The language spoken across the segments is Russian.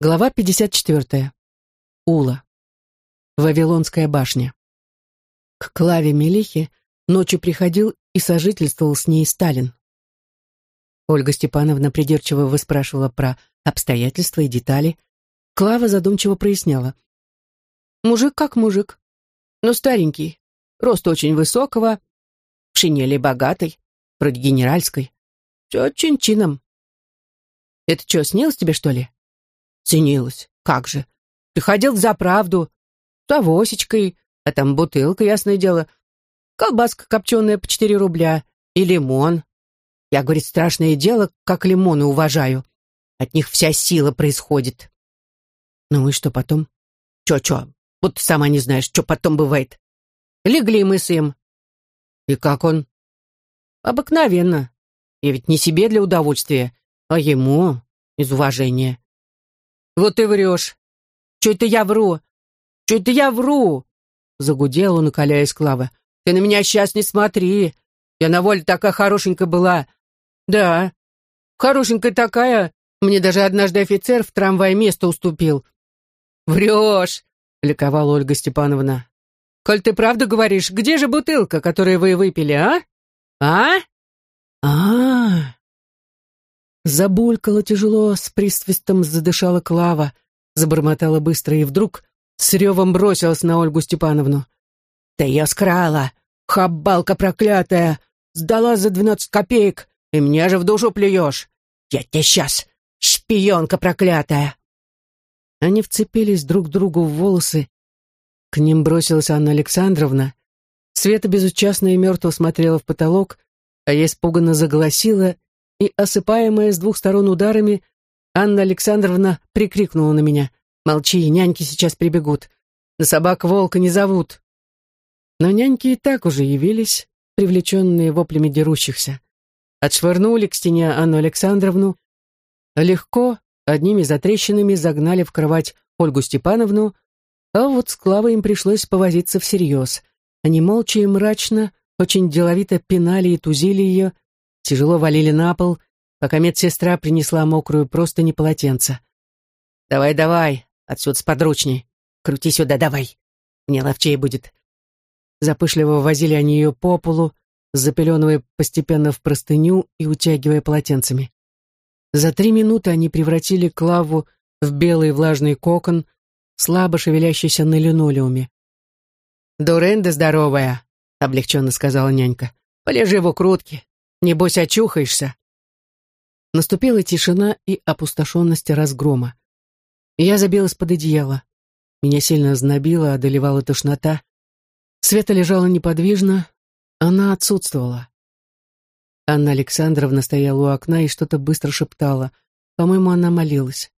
Глава 54. Ула. Вавилонская башня. К Клаве Мелихе ночью приходил и сожительствовал с ней Сталин. Ольга Степановна придирчиво выспрашивала про обстоятельства и детали. Клава задумчиво проясняла. Мужик как мужик, но старенький, рост очень высокого, в шинели богатой, вроде генеральской. Все чин-чином. Это что, снилось тебе, что ли? Ценилась. Как же. Приходил за правду. Авосечкой, а там бутылка, ясное дело. Колбаска копченая по четыре рубля. И лимон. Я, говорит, страшное дело, как лимоны уважаю. От них вся сила происходит. Ну и что потом? Чё-чё? Вот ты сама не знаешь, что потом бывает. Легли мы с им. И как он? Обыкновенно. Я ведь не себе для удовольствия, а ему из уважения. «Вот ты врешь! Че это я вру? Че это я вру?» Загудел он, укаляясь Клава. «Ты на меня сейчас не смотри! Я на воле такая хорошенькая была!» «Да, хорошенькая такая! Мне даже однажды офицер в трамвае место уступил!» «Врешь!» — ликовала Ольга Степановна. «Коль ты правду говоришь, где же бутылка, которую вы выпили, а? А? А, Забулькала тяжело, с присвистом задышала Клава, забормотала быстро и вдруг с ревом бросилась на Ольгу Степановну. «Да я скрала! Хабалка проклятая! Сдала за двенадцать копеек, и мне же в душу плюешь! Я тебе сейчас, шпионка проклятая!» Они вцепились друг другу в волосы. К ним бросилась Анна Александровна. Света безучастно и мертво смотрела в потолок, а я испуганно заголосила и, осыпаемая с двух сторон ударами, Анна Александровна прикрикнула на меня. «Молчи, няньки сейчас прибегут. На собак волка не зовут». Но няньки и так уже явились, привлеченные воплями дерущихся. Отшвырнули к стене Анну Александровну, легко, одними затрещинами загнали в кровать Ольгу Степановну, а вот с Клавой им пришлось повозиться всерьез. Они молча и мрачно, очень деловито пинали и тузили ее, тяжело валили на пол, пока медсестра принесла мокрую простынь и. «Давай, давай, отсюда сподручней. Крути сюда, давай. Мне ловчей будет». Запышливо возили они ее по полу, запеленывая постепенно в простыню и утягивая полотенцами. За три минуты они превратили Клаву в белый влажный кокон, слабо шевелящийся на линолеуме. «Дуренда здоровая», — облегченно сказала нянька. «Полежи в укрутке, Небось, очухаешься. Наступила тишина и опустошенность разгрома. Я забилась под одеяло. Меня сильно знобило, одолевала тошнота. Света лежала неподвижно, она отсутствовала. Анна Александровна стояла у окна и что-то быстро шептала. По-моему, она молилась.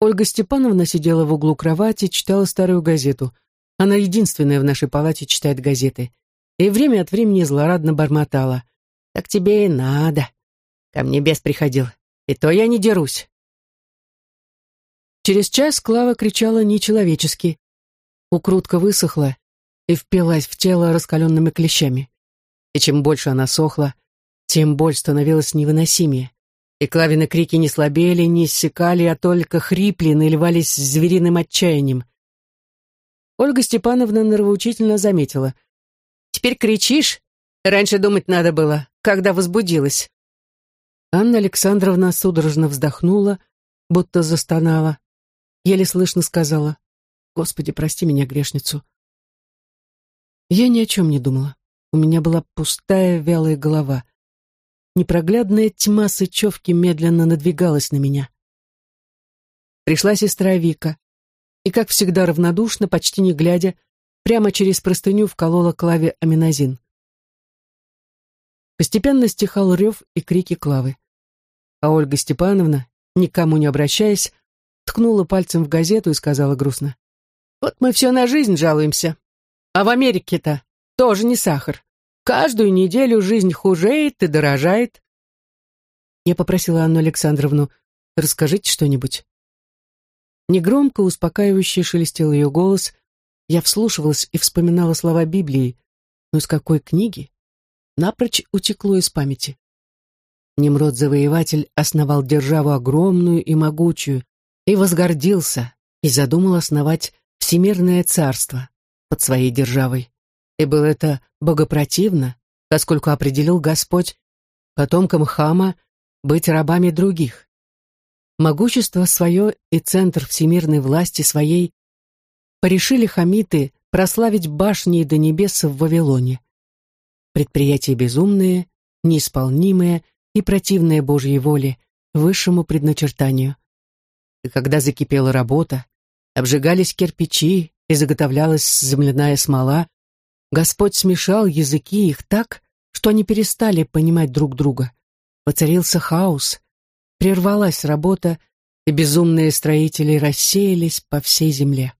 Ольга Степановна сидела в углу кровати, читала старую газету. Она единственная в нашей палате читает газеты. И время от времени злорадно бормотала — так тебе и надо. Ко мне бес приходил. И то я не дерусь. Через час Клава кричала нечеловечески. Укрутка высохла и впилась в тело раскаленными клещами. И чем больше она сохла, тем боль становилась невыносимее. И Клавины крики не слабели, не иссякали, а только хрипли, наливались звериным отчаянием. Ольга Степановна нравоучительно заметила. «Теперь кричишь? Раньше думать надо было когда возбудилась. Анна Александровна судорожно вздохнула, будто застонала. Еле слышно сказала, «Господи, прости меня, грешницу». Я ни о чем не думала. У меня была пустая, вялая голова. Непроглядная тьма сычевки медленно надвигалась на меня. Пришла сестра Вика, и, как всегда равнодушно, почти не глядя, прямо через простыню вколола Клаве аминозин. Постепенно стихал рев и крики Клавы. А Ольга Степановна, никому не обращаясь, ткнула пальцем в газету и сказала грустно. «Вот мы все на жизнь жалуемся. А в Америке-то тоже не сахар. Каждую неделю жизнь хужеет и дорожает». Я попросила Анну Александровну, расскажите что-нибудь. Негромко, успокаивающе шелестел ее голос. Я вслушивалась и вспоминала слова Библии. Но из какой книги? Напрочь утекло из памяти. Немрод-завоеватель основал державу огромную и могучую, и возгордился, и задумал основать всемирное царство под своей державой. И было это богопротивно, поскольку определил Господь потомкам Хама быть рабами других. Могущество свое и центр всемирной власти своей порешили хамиты прославить башни до небес в Вавилоне. Предприятия безумные, неисполнимые и противные Божьей воле, высшему предначертанию. И когда закипела работа, обжигались кирпичи и заготовлялась земляная смола, Господь смешал языки их так, что они перестали понимать друг друга. Воцарился хаос, прервалась работа, и безумные строители рассеялись по всей земле.